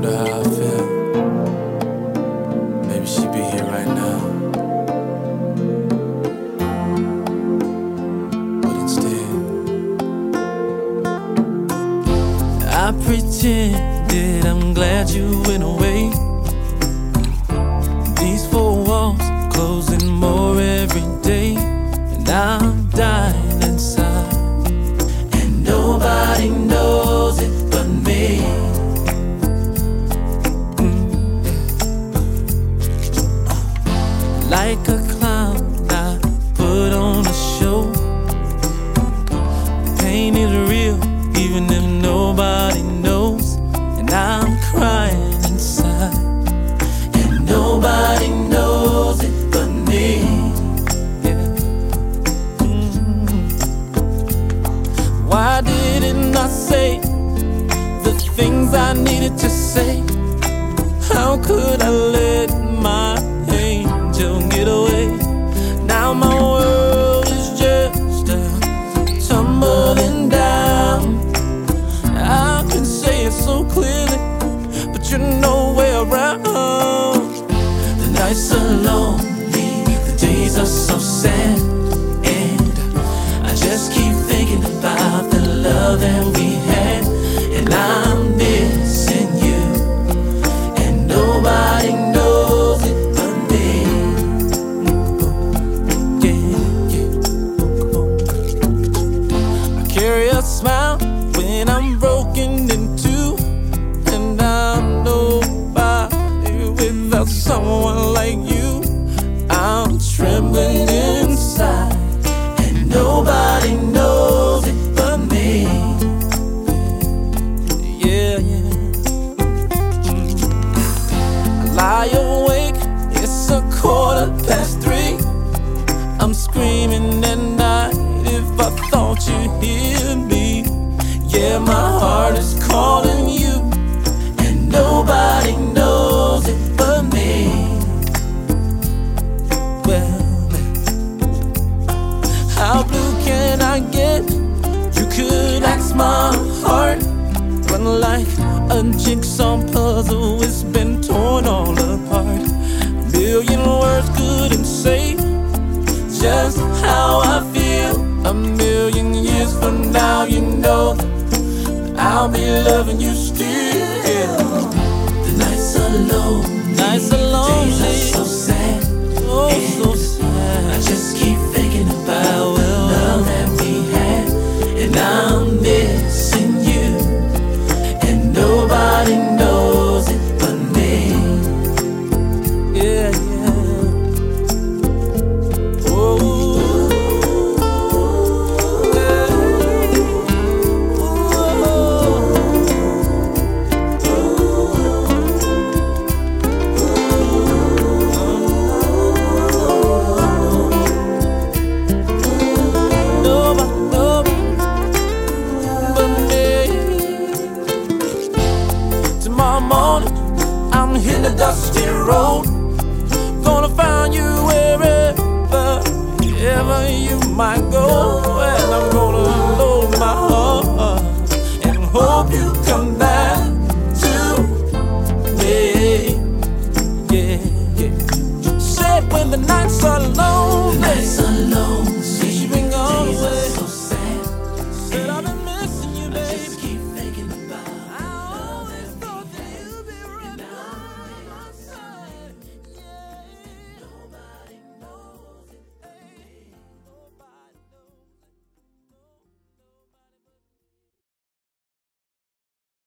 told her how I feel, maybe she'd be here right now. But instead, I pretended I'm glad you went away. These four walls closing more every day, and I'm dying. Like a clown, I put on a show. Pain is real, even if nobody knows. And I'm crying inside. And nobody knows it but me. Yeah. Mm. Why didn't I say the things I needed to say? How could I let Can say it so clearly, but you're nowhere around. The nights are lonely, past three. I'm screaming at night if I thought you'd hear me. Yeah, my heart is calling you, and nobody knows it but me. Well, how blue can I get? You could ask my heart, but like a jigsaw puzzle, it's been torn all apart. A million words couldn't say just how I feel. A million years from now, you know I'll be loving you still. The nights are lonely, nights are lonely, days are so sad, oh so sad. road. Gonna find you wherever, you might go. And I'm gonna load my heart and hope you come back to me. Yeah, yeah. Said when nights. The nights are lonely.